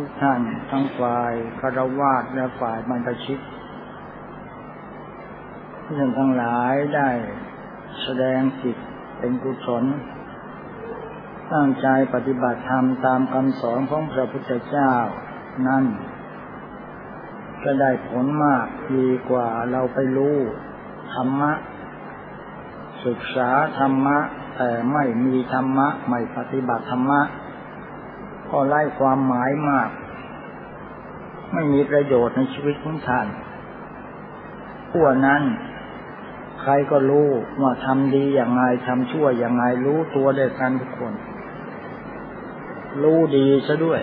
ทุกท่านทั้งฝ่ายคารวาสและฝ่ายบรรพชิตที่ท่านทั้งหลายได้แสดงจิตเป็นกุศลตั้งใจปฏิบัติธรรมตามคำสอนของพระพุทธเจ้า นั่นจะได้ผลมากดีกว่าเราไปรู้ธรรมะ ศึกษาธรรมะ แต่ไม่มีธรรมะ ไม่ปฏิบัติธรรมะ ก็ไล่ความหมายมาก ไม่มีประโยชน์ในชีวิตของท่านพวกนั้น ใครก็รู้ว่าทำดีอย่างไรทำชั่วอย่างไรรู้ตัวเดียกันทุกคน รู้ดีซะด้วย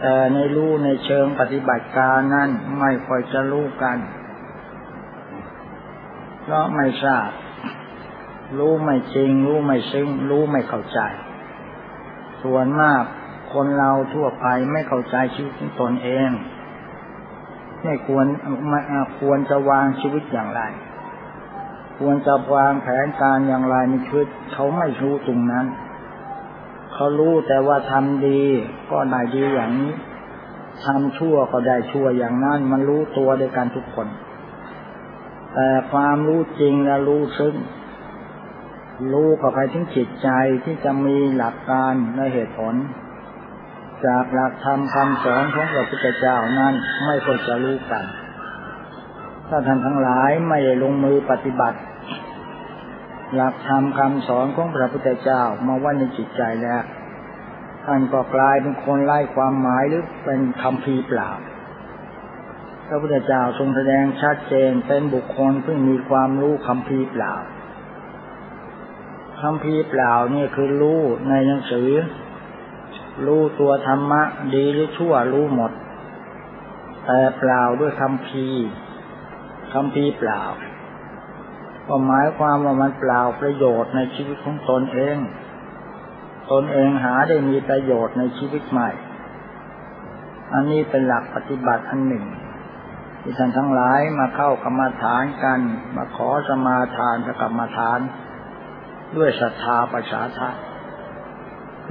แต่ในรู้ในเชิงปฏิบัติการนั้นไม่ค่อยจะรู้กันเพราะไม่ทราบรู้ไม่จริง รู้ไม่ซึ้ง รู้ไม่เข้าใจ ส่วนมากคนเราทั่วไปไม่เข้าใจชีวิตของตนเอง ไม่ควรไม่ควรจะวางชีวิตอย่างไร ควรจะวางแผนการอย่างไรในชีวิตเขาไม่รู้ตรงนั้น เขารู้แต่ว่าทำดีก็ได้ดีอย่างนี้ทำชั่วก็ได้ชั่วอย่างนั้น มันรู้ตัวด้วยกันทุกคน แต่ความรู้จริงและรู้ซึ้ง รู้เข้าไปถึงจิตใจที่จะมีหลักการในเหตุผล จากหลักธรรมคำสอนของพระพุทธเจ้านั้นไม่ควรจะรู้กัน ถ้าท่านทั้งหลายไม่ลงมือปฏิบัติ หลักธรรมคำสอนของพระพุทธเจ้ามาว่าในจิตใจแล้วท่านก็กลายเป็นคนไล่ความหมายหรือเป็นคำพีเปล่าพระพุทธเจ้าทรงแสดงชัดเจนเป็นบุคคลที่มีความรู้คำพีเปล่า คำพีเปล่านี่คือรู้ในหนังสือ รู้ตัวธรรมะ ดีหรือชั่วรู้หมด แต่เปล่าด้วยคำพีคำพีเปล่า ก็หมายความว่ามันเปล่าประโยชน์ในชีวิตของตนเอง ตนเองหาได้มีประโยชน์ในชีวิตใหม่ อันนี้เป็นหลักปฏิบัติอันหนึ่งที่ท่านทั้งหลายมาเข้ากรรมฐานกัน มาขอสมาทานกับกรรมฐาน ด้วยศรัทธาประชาชา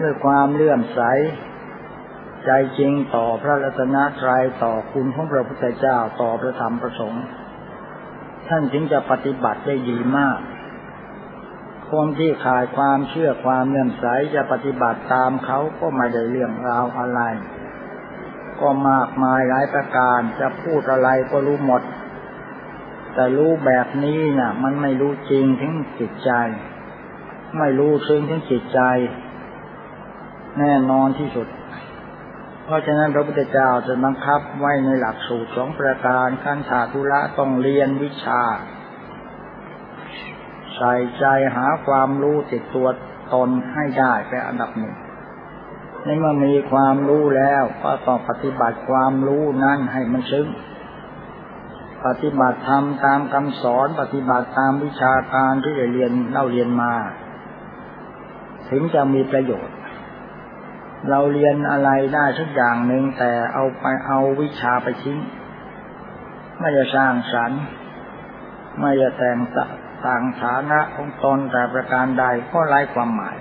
ด้วยความเลื่อมใส ใจจริงต่อพระรัตนตรัยต่อคุณของพระพุทธเจ้าต่อพระธรรมประสงค์ ท่านจึงจะปฏิบัติได้ดีมากคนที่ขาดความเชื่อความเลื่อมใสจะปฏิบัติตามเขาก็ไม่ได้เรื่องราวอะไร ก็มากมายหลายประการจะพูดอะไรก็รู้หมด แต่รู้แบบนี้นะ่ะ มันไม่รู้จริงถึงจิตใจ ไม่รู้ซึ้งถึงจิตใจ แน่นอนที่สุด เพราะฉะนั้นพระพุทธเจ้าจะบังคับไว้ในหลักสูตรสองประการขั้นถาธุระต้องเรียนวิชา ใส่ใจหาความรู้ติดตัวตนให้ได้เป็นอันดับหนึ่งในเมื่อมีความรู้แล้วก็ต้องปฏิบัติความรู้นั้นให้มันซึ้งปฏิบัติธรรมตามคำสอนปฏิบัติตามวิชาการที่ได้เรียนเล่าเรียนมา ถึงจะมีประโยชน์ เราเรียนอะไรได้สักอย่างหนึ่งแต่เอาไปเอาวิชาไปทิ้งไม่จะสร้างสรรค์ไม่จะแต่งต่างฐานะของตนแต่ประการใดก็ไร้ความหมาย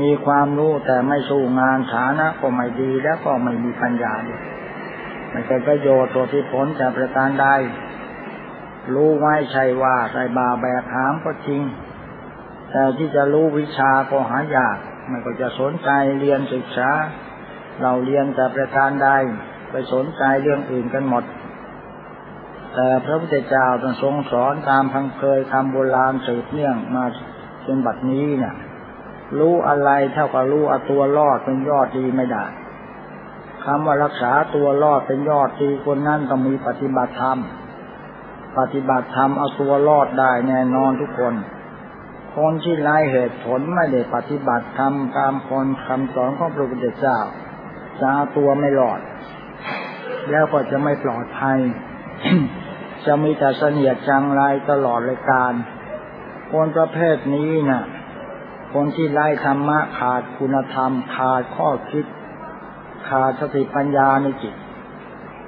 มีความรู้แต่ไม่สู้งานฐานะก็ไม่ดีแล้วก็ไม่มีปัญญาด้วยไม่ใช่ประโยชน์ตัวที่ผลแต่ประการใดรู้ไว้ใช่ว่าใส่บาแบกหามก็จริง แต่ที่จะรู้วิชาก็หายาก มันก็จะสนใจเรียนศึกษา เราเรียนแต่ประการใดไปสนใจเรื่องอื่นกันหมด แต่พระพุทธเจ้าทรงสอนตามพังเคยคำโบราณสืบเนื่องมาจนบัดนี้เนี่ยรู้อะไรเท่ากับรู้เอาตัวรอดเป็นยอดดีไม่ได้คำว่ารักษาตัวรอดเป็นยอดดีคนนั้นต้องมีปฏิบัติธรรม ปฏิบัติธรรมเอาตัวรอดได้แน่นอนทุกคน คนที่ไร้เหตุผลไม่ได้ปฏิบัติทำตามคนคำสอนของพระพุทธเจ้าจะตัวไม่หลอด แล้วก็จะไม่ปลอดภัย จะมีแต่เสนียดจังไรตลอดเลยการ คนประเภทนี้นะ่ะ คนที่ไร้ธรรมะขาดคุณธรรม ขาดข้อคิด ขาดสติปัญญาในจิต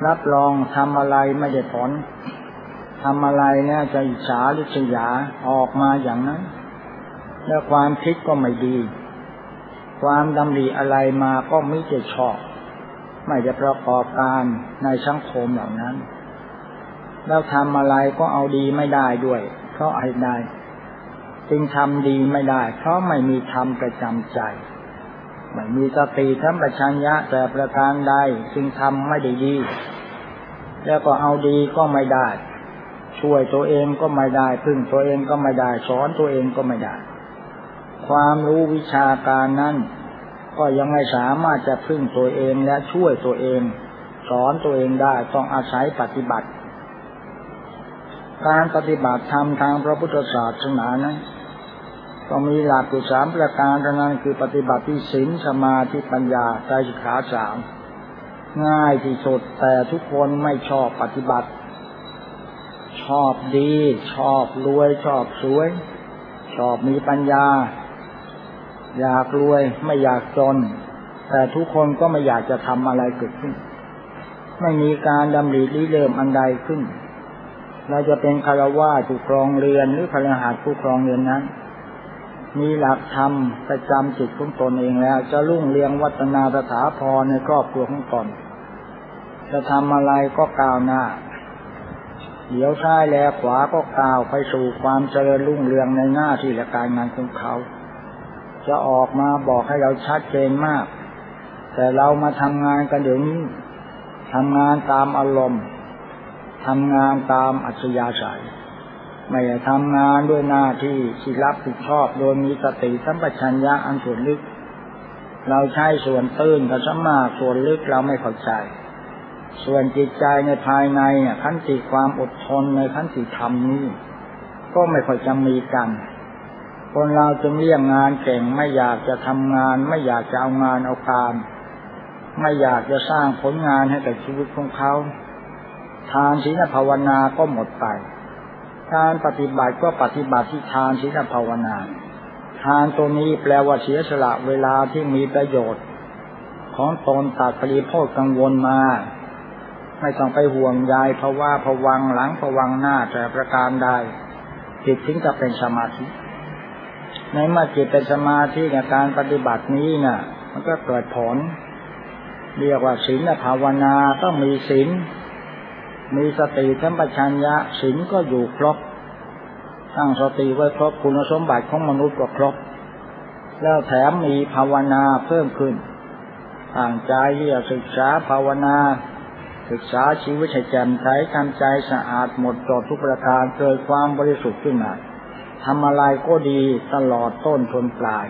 รับรองทำอะไรไม่ได้ผลทำอะไรเนี่ยจะอิจฉาหรือเฉยาออกมาอย่างนั้น และความคิดก็ไม่ดี ความดำริอะไรมาก็ไม่จะชอบ ไม่จะประกอบการในสังคมเหล่านั้น แล้วทำอะไรก็เอาดีไม่ได้ด้วย เพราะอะไรได้จึงทำดีไม่ได้ เพราะไม่มีธรรมประจำใจ ไม่มีสติทั้งประชัญญะแต่ประการใดจึงทำไม่ได้ดี แล้วก็เอาดีก็ไม่ได้ ช่วยตัวเองก็ไม่ได้ พึ่งตัวเองก็ไม่ได้ สอนตัวเองก็ไม่ได้ ความรู้วิชาการนั้น ก็ยังไม่สามารถจะพึ่งตัวเองและช่วยตัวเอง สอนตัวเองได้ต้องอาศัยปฏิบัติ การปฏิบัติธรรมทางพระพุทธศาสนานั้นก็มีหลักอยู่สามประการเท่านั้นคือปฏิบัติที่ศีลสมาธิปัญญาใจสิกขาสามง่ายที่สุดแต่ทุกคนไม่ชอบปฏิบัติ ชอบดี ชอบรวย ชอบสวย ชอบมีปัญญา อยากรวยไม่อยากจน แต่ทุกคนก็ไม่อยากจะทำอะไรเกิดขึ้น ไม่มีการดำริริเริ่มอันใดขึ้น เราจะเป็นคารวะผู้ครองเรือนหรือคารหัสผู้ครองเรือนนั้น มีหลักธรรมประจำจิตของตนเองแล้ว จะรุ่งเรืองวัฒนาสถาพรในครอบครัวของตนจะทำอะไรก็ก้าวหน้าเดี๋ยวซ้ายแลขวาก็ก้าวไปสู่ความเจริญรุ่งเรืองในหน้าที่และการงานของเขา จะออกมาบอกให้เราชัดเจนมาก แต่เรามาทำงานกันเดี๋ยวนี้ทำงานตามอารมณ์ทำงานตามอัจฉริยะใสไม่ได้ทำงานด้วยหน้าที่ที่รับผิดชอบโดยมีสติสัมปชัญญะอันส่วนลึก เราใช้ส่วนตื้นกับสมาส่วนลึกเราไม่เข้าใจ ส่วนจิตใจในภายในเนี่ยขันติความอดทนในขันติธรรมนี้ ก็ไม่ค่อยจะมีกัน คนเราจึงเลี่ยงงานเก่งไม่อยากจะทำงาน ไม่อยากจะเอางานเอาการ ไม่อยากจะสร้างผลงานให้กับชีวิตของเขา ทานศีลภาวนาก็หมดไป การปฏิบัติก็ปฏิบัติที่ทานศีลภาวนา ทานตัวนี้แปลว่าเสียสละเวลาที่มีประโยชน์ ของตนตัดปริโภคกังวลมาไม่ต้องไปห่วงใยเพราะว่าผวังหลังผวังหน้าแต่ประการใดจิตถึงจะเป็นสมาธิ ในเมื่อจิตเป็นสมาธิในการปฏิบัตินี้นะ่ะ มันก็เกิดผล เรียกว่าศีลภาวนาต้องมีศีลมีสติทั้งปัญญะศีลก็อยู่ครบตั้งสติไว้ครบคุณสมบัติของมนุษย์ก็ครบ แล้วแถมมีภาวนาเพิ่มขึ้นตั้งใจที่จะศึกษาภาวนา ศึกษาชีวิตให้แจ่มใสทำใจสะอาดหมดจดทุกประการเกิดความบริสุทธิ์ขึ้นมา ทำอะไรก็ดีตลอดต้นทนปลาย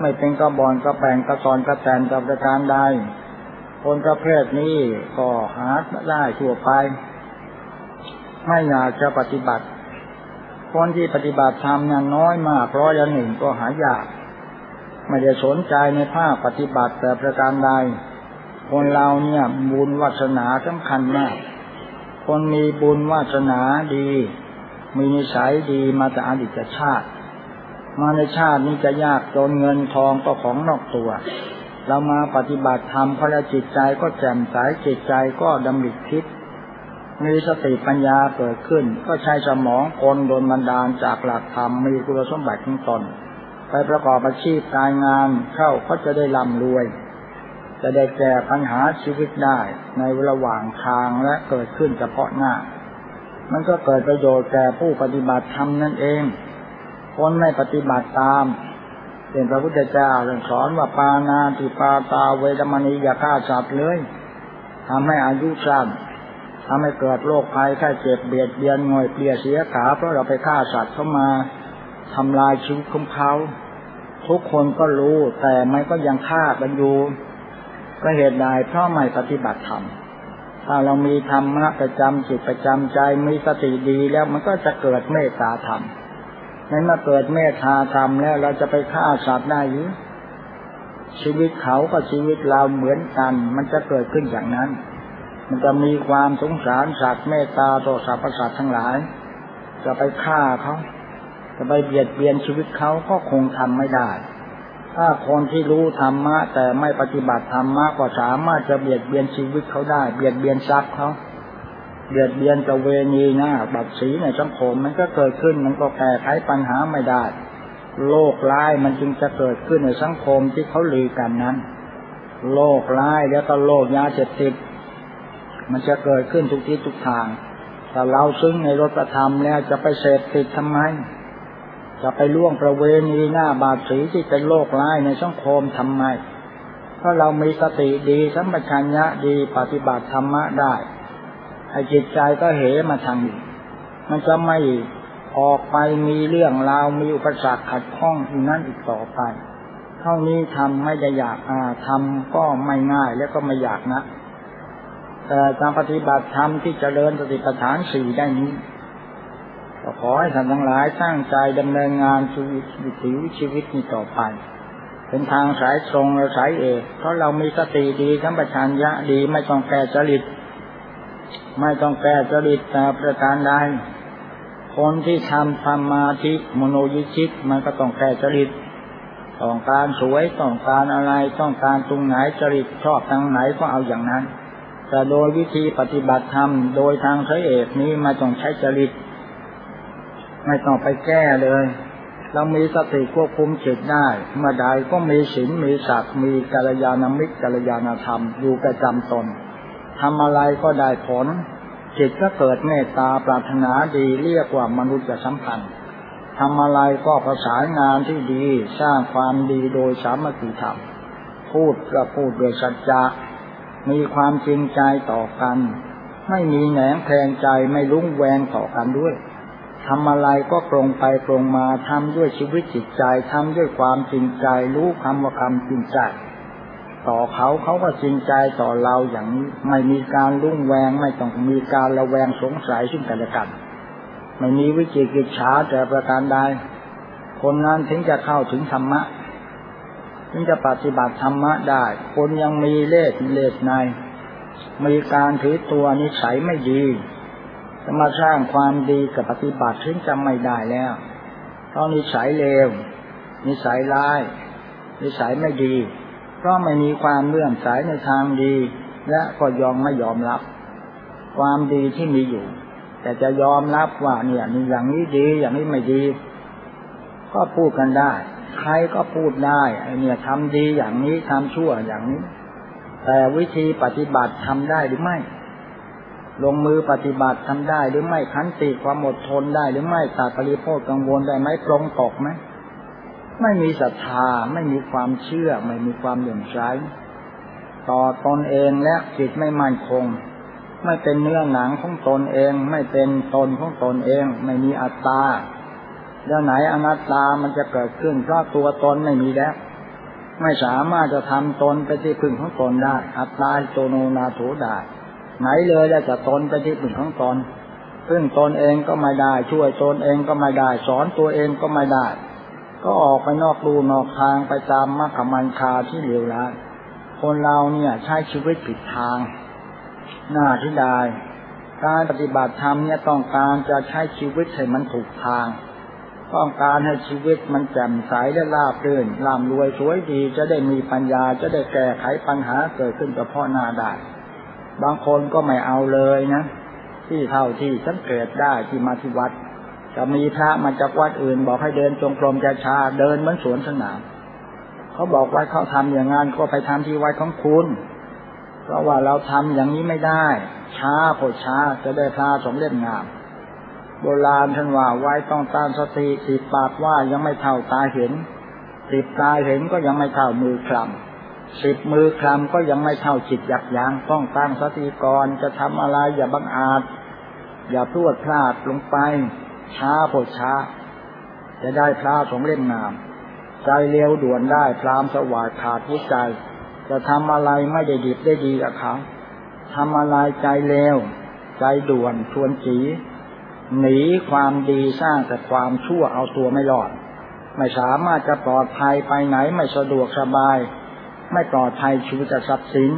ไม่เป็นกระบอนกระแปงกระตอนกระแตนกับประการใดคนประเภทนี้ก็หาได้ทั่วไป ไม่อยากจะปฏิบัติ คนที่ปฏิบัติธรรมนี่ยน้อยมากร้อยละหนึ่งก็หายาก ไม่ได้สนใจในภาคปฏิบัติแต่ประการใด คนเราเนี่ยบุญวาสนาสำคัญมาก คนมีบุญวาสนาดี มีนิสัยดีมาแต่อดีตชาติ มาในชาตินี้จะยากจนเงินทองก็ของนอกตัว เรามาปฏิบัติธรรมพระจิตใจก็แจ่มใสจิตใจก็ดำริคิดมีสติปัญญาเกิดขึ้น ก็ใช้สมองคนโดนบันดาลจากหลักธรรมมีคุณสมบัติของตนไปประกอบอาชีพการงานเข้าก็จะได้ร่ำรวย จะได้แก้ปัญหาชีวิตได้ในระหว่างทางและเกิดขึ้นเฉพาะหน้า มันก็เกิดประโยชน์แก่ผู้ปฏิบัติธรรมนั่นเอง คนไม่ปฏิบัติตามเป็นพระพุทธเจ้าสอนว่าปานาติปาตาเวรมณีอย่าฆ่าสัตว์เลยทำให้อายุสั้นทำให้เกิดโรคภัยแค่เจ็บเบียดเบียนงอยเปลี่ยเสียขาเพราะเราไปฆ่าสัตว์เข้ามาทำลายชีวิตของเขาทุกคนก็รู้แต่มันก็ยังฆ่ากันอยู่ก็เหตุใดเพราะไม่ปฏิบัติธรรม ถ้าเรามีธรรมะประจำจิตประจำใจมีสติดีแล้วมันก็จะเกิดเมตตาธรรมนั้นมาเกิดเมตตาธรรมแล้วเราจะไปฆ่าสัตว์ได้หรือชีวิตเขากับชีวิตเราเหมือนกัน มันจะเกิดขึ้นอย่างนั้น มันจะมีความสงสารสัตว์เมตตาต่อสรรพสัตว์ทั้งหลาย จะไปฆ่าเขา จะไปเบียดเบียนชีวิตเขาก็คงทำไม่ได้ ถ้าคนที่รู้ธรรมะ แต่ไม่ปฏิบัติธรรมะก็สามารถจะเบียดเบียนชีวิตเขาได้ เบียดเบียนทรัพย์เขาเบียดเบียนจะเวณีน้าบัตรสีในสังคมมันก็เกิดขึ้นมันก็แก้ไขปัญหาไม่ได้ โลกร้ายมันจึงจะเกิดขึ้นในสังคมที่เขาลือกันนั้น โลกร้ายแล้วก็โลกยาเสพติดมันจะเกิดขึ้นทุกที่ทุกทางแต่เราซึ่งในรถธรรมแล้วจะไปเสพติดทำไม จะไปล่วงประเวณีหน้าบาดสีที่เป็นโลกร้ายในสังคมทำไม เพราะเรามีสติดีสัมปชัญญะดีปฏิบัติธรรมะได้ไอ้จิตใจก็เหมาทางนี้มันจะไม่ออกไปมีเรื่องราวมีอุปสรรคขัดข้องอีกนั้นอีกต่อไป เท่านี้ทำไม่ได้อยากอ่าทำก็ไม่ง่ายแล้วก็ไม่อยากนะแต่การปฏิบัติธรรมที่จเจริญสติปัฏฐานสี่ได้นี้ ก็ขอให้ท่านทั้งหลายตั้งใจดำเนินงานชีวิตวิถีชีวิตนี้ต่อไป เป็นทางสายตรงและสายเอกเพราะเรามีสติดีทั้งปัญญะดีไม่ต้องแก้จริต ไม่ต้องแก้จริตแต่ประการใดคนที่ทำสมาธิมโนยิชิต มันก็ต้องแก้จริตต้องการสวยต้องการอะไรต้องการตรงไหนจริตชอบทางไหนก็เอาอย่างนั้น แต่โดยวิธีปฏิบัติธรรมโดยทางพระเอกนี้มาต้องใช้จริต ไม่ต้องไปแก้เลย เรามีสติควบคุมจิตได้ เมื่อใดก็มีศีลมีศักดิ์มีกัลยาณมิตรกัลยาณธรรม อยู่ประจำตนทำอะไรก็ได้ผล จิตก็เกิดเมตตาปรารถนาดีเรียกว่ามนุษย์สัมพันธ์ทำอะไรก็ประสานงานที่ดีสร้างความดีโดยสามัคคีธรรม พูดก็พูดโดยสัจจะมีความจริงใจต่อกัน ไม่มีแหนงแทงใจไม่ลุ้งแวงต่อกันด้วย ทำอะไรก็ตรงไปตรงมาทำด้วยชีวิตจิตใจทำด้วยความจริงใจ รู้คำว่าคำจริงใจ ต่อเขาเขาก็จริงใจต่อเราอย่างนี้ไม่มีการรุ่งแวงไม่ต้องมีการระแวงสงสัยซึ่งกันและกันไม่มีวิจิกิจฉาแต่ประการใดคนนั้นถึงจะเข้าถึงธรรมะ ถึงจะปฏิบัติธรรมะได้ คนยังมีเลสเลสใน มีการถือตัวนิสัยไม่ดี จะมาสร้างความดีกับปฏิบัติถึงจะไม่ได้แล้วเพราะนิสัยเลว นิสัยร้าย นิสัยไม่ดี เพราะไม่มีความเลื่อมใสในทางดี และก็ยอมไม่ยอมรับ ความดีที่มีอยู่ แต่จะยอมรับว่าเนี่ยนี่อย่างนี้ดีอย่างนี้ไม่ดี ก็พูดกันได้ ใครก็พูดได้ไอเนี่ยทำดีอย่างนี้ทำชั่วอย่างนี้ แต่วิธีปฏิบัติทำได้หรือไม่ ลงมือปฏิบัติทำได้ หรือไม่ขันติความอดทนได้ หรือไม่ตัดปริโภคกังวลได้ไหมตรงตกไหมไม่มีศรัทธาไม่มีความเชื่อ ไม่มีความเหลื่อมใสต่อตนเองและจิตไม่มั่นคง ไม่เป็นเนื้อหนังของตนเอง ไม่เป็นตนของตนเอง ไม่มีอัตตาแล้วไหนอนัตตามันจะเกิดขึ้นเพราะตัวตนไม่มีแล้ว ไม่สามารถจะทำตนไปที่พึ่งของตนได้ อัตตาโตโนนาโถได้ ไหนเลยจะตนไปที่พึ่งของตนพึ่งตนเองก็ไม่ได้ ช่วยตนเองก็ไม่ได้ สอนตัวเองก็ไม่ได้ ก็ออกไปนอกรูนอกทางไปตามมรรคมันคาที่เลวร้ายคนเราเนี่ยใช้ชีวิตผิดทาง หน้าที่ได้การปฏิบัติธรรมเนี่ยต้องการจะใช้ชีวิตให้มันถูกทาง ต้องการให้ชีวิตมันแจ่มใสและราบรื่นร่ำรวยสวยดีจะได้มีปัญญาจะได้แก้ไขปัญหาเกิดขึ้นเฉพาะหน้าได้ บางคนก็ไม่เอาเลยนะที่เท่าที่สังเกตได้ที่มาที่วัดจะมีพระมาจากวัดอื่น บอกให้เดินจงกรมจะชาเดินเหมือนสวนสนามเขาบอกว่าเขาทำอย่างงานก็ไปทำที่วัดของคุณ เพราะว่าเราทำอย่างนี้ไม่ได้ ช้าพอช้าจะได้พระสมเด็จงาม โบราณท่านว่าไว้ต้องตามสติสิบปากว่ายังไม่เท่าตาเห็นสิบตาเห็นก็ยังไม่เท่ามือคลำ สิบมือคลำก็ยังไม่เท่าจิตหยักยั้งต้องตั้งสติก่อนจะทำอะไรอย่าบังอาจ อย่าพลวดพลาดลงไป ช้าพดช้า จะได้พระสงเล่มงาม ใจเร็วด่วนได้พรามสว่าดขาดหัวใจ จะทำอะไรไม่ได้ดีได้ดีกับเขาทำอะไรใจเร็ว ใจด่วนชวนจีหนีความดีสร้างแต่ความชั่วเอาตัวไม่รอด ไม่สามารถจะปลอดภัยไปไหนไม่สะดวกสบาย ไม่ปลอดภัยชีวิตทรัพย์สิน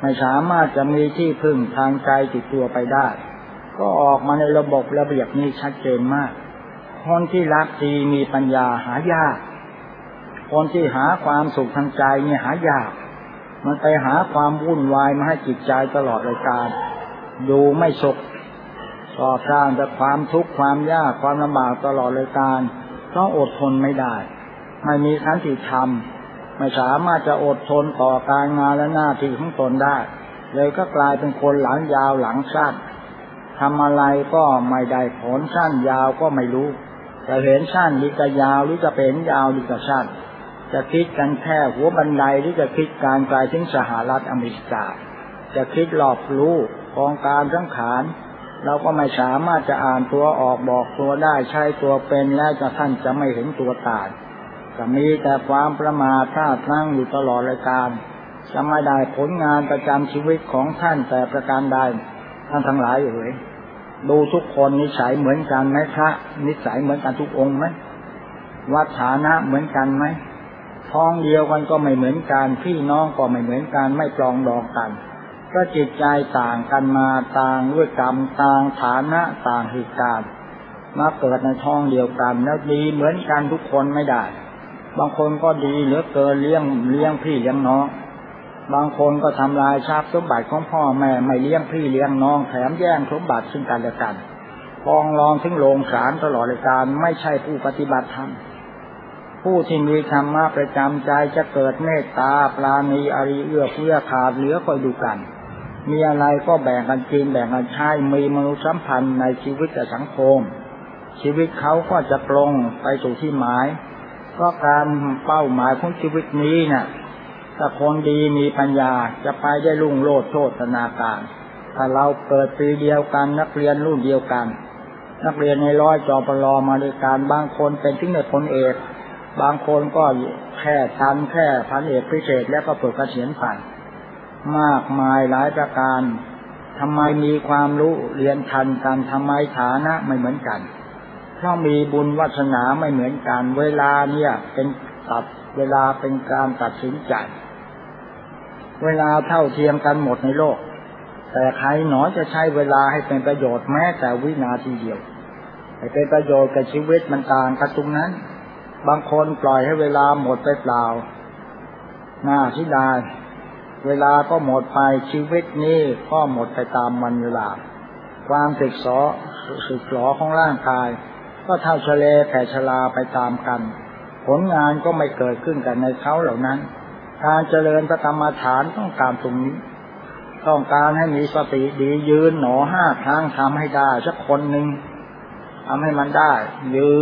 ไม่สามารถจะมีที่พึ่งทางใจติดตัวไปได้ ก็ออกมาในระบบระเบียบนี้ชัดเจนมาก คนที่รักดีมีปัญญาหายาก คนที่หาความสุขทางใจเนี่ยหายาก มันไปหาความวุ่นวายมาให้จิตใจตลอดรายการ ดูไม่สุขก่อสร้างแต่ความทุกข์ความยากความลำบากตลอดรายการเพราะอดทนไม่ได้ ไม่มีขันติธรรม ไม่สามารถจะอดทนต่อการงานและหน้าที่ของตนได้ เลยก็กลายเป็นคนหลังยาวหลังสั้นทำอะไรก็ไม่ได้ผลสั้นยาวก็ไม่รู้จะเห็นสั้นหรือจะยาวหรือจะเป็นยาวหรือจะสั้น จะคิดกันแค่หัวบันไดหรือจะคิดการไกลถึงสหรัฐอเมริกา จะคิดหลอกรู้กองการสังขารเราก็ไม่สามารถจะอ่านตัวออกบอกตัวได้ใช้ตัวเป็นแล้วจะท่านจะไม่เห็นตัวตาย จะมีแต่ความประมาทท่าทั้งอยู่ตลอดรายการจะไม่ได้ผลงานประจำชีวิตของท่านแต่ประการใดท่านทั้งหลายเอ๋ยดูทุกคนนิสัยเหมือนกันไหมพระนิสัยเหมือนกันทุกองค์ไหมวัฒานะเหมือนกันไหมท้องเดียวกันก็ไม่เหมือนกันพี่น้องก็ไม่เหมือนกันไม่ปลองดองกันก็จิตใจต่างกันมาต่างด้วยกรรมต่างฐานะต่างเหตุการณ์มาเกิดในท้องเดียวกันแล้วดีเหมือนกันทุกคนไม่ได้ บางคนก็ดีเหลือเกินเลี้ยงเลี้ยงพี่เลี้ยงน้อง บางคนก็ทำลายทรัพย์สมบัติของพ่อแม่ไม่เลี้ยงพี่เลี้ยงน้องแถมแย่งสมบัติซึ่งกันและกันฟองรองถึงโรงสารตลอดรายการไม่ใช่ผู้ปฏิบัติธรรมผู้ที่มีธรรมะประจำใจจะเกิดเมตตาปราณีอริเอื้อเพื่อขาดเหลือคอยดูกัน มีอะไรก็แบ่งกันกินแบ่งกันใช้มีมนุษยสัมพันธ์ในชีวิตกับสังคม ชีวิตเขาก็จะปรงไปสู่ที่หมาย เพราะการเป้าหมายของชีวิตนี้นะ่ยถ้าคนดีมีปัญญาจะไปได้ลุ่งโลดโชตนาการ ถ้าเราเกิดปีเดียวกันนักเรียนรุ่นเดียวกัน นักเรียนในร้อยจอปลอมาด้วยการบางคนเป็นถึงในพลเอกบางคนก็แค่ทันแค่พันเอกพิเศษแล้วก็เปิดกระเสียนผ่านมากมายหลายประการทำไมมีความรู้เรียนทันกันทำไมฐานะไม่เหมือนกัน เพราะมีบุญวัฒนาไม่เหมือนกัน เวลาเนี่ย เป็นตัดเวลาเป็นการตัดสินใจ เวลาเท่าเทียมกันหมดในโลก แต่ใครหนอจะใช้เวลาให้เป็นประโยชน์แม้แต่วินาทีเดียวให้เป็นประโยชน์กับชีวิตมันต่างกันตรงนั้น บางคนปล่อยให้เวลาหมดไปเปล่าหน้าที่ดายเวลาก็หมดไปชีวิตนี้ก็หมดไปตามมันเวลา ความสึกสอสึกหลอของร่างกาย ก็เท่าเฉลแผ่ชลาไปตามกัน ผลงานก็ไม่เกิดขึ้นกันในเขาเหล่านั้น การเจริญพระธรรมฐานต้องการตรงนี้ ต้องการให้มีสติดียืนหนอห้าครั้งทำให้ได้สักคนหนึ่งทำให้มันได้ ยื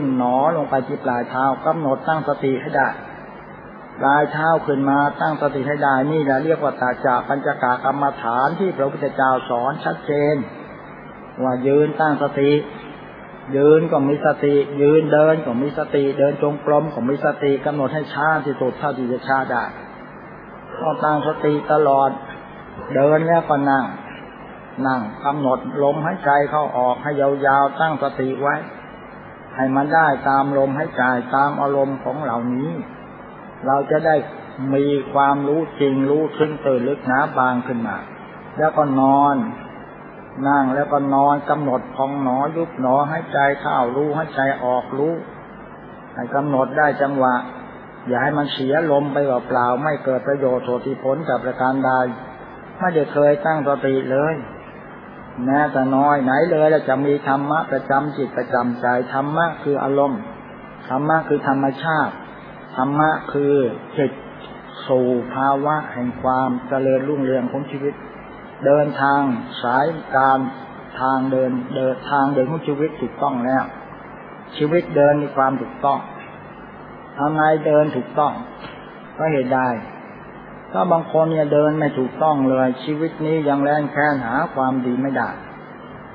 นหนอลงไปที่ปลายเท้ากำหนดตั้งสติให้ได้กายเท้าขึ้นมาตั้งสติให้ได้นี่แหละเรียกว่าตาจาปัญจกากรรมฐานที่พระพุทธเจ้าสอนชัดเจน ว่ายืนตั้งสติ ยืนก็มีสติ ยืนเดินก็มีสติ เดินจงกรมก็มีสติกำหนดให้ช้าที่สุดเท่าที่จะช้าได้ต้องตั้งสติตลอด เดินแล้วก็นั่ง นั่งกำหนดลมหายใจเข้าออกให้ยาวๆตั้งสติไว้ ให้มันได้ตามลมหายใจตามอารมณ์ของเหล่านี้ เราจะได้มีความรู้จริงรู้ซึ้งตื่นลึกหนาบางขึ้นมา แล้วก็นอน นั่งแล้วก็นอนกำหนดพองหนอยุบหนอให้ใจเข้ารู้ให้ใจออกรู้ให้กำหนดได้จังหวะ อย่าให้มันเสียลมไปเปล่าไม่เกิดประโยชน์โทษผลกับประการใดไม่ได้เคยตั้งสติเลยแม้แต่น้อยไหนเลยจะมีธรรมะประจำจิตประจำใจธรรมะคืออารมณ์ธรรมะคือธรรมชาติธรรมะคือจิตสู่ภาวะแห่งความเจริญรุ่งเรืองของชีวิต เดินทางสายการทางเดิน เดินทางเดินของชีวิตถูกต้องแล้ว ชีวิตเดินมีความถูกต้องทำไงเดินถูกต้อง ก็เหตุได้ถ้าบางคนเนี่ยเดินไม่ถูกต้องเลย ชีวิตนี้ยังแล่นแค้นหาความดีไม่ได้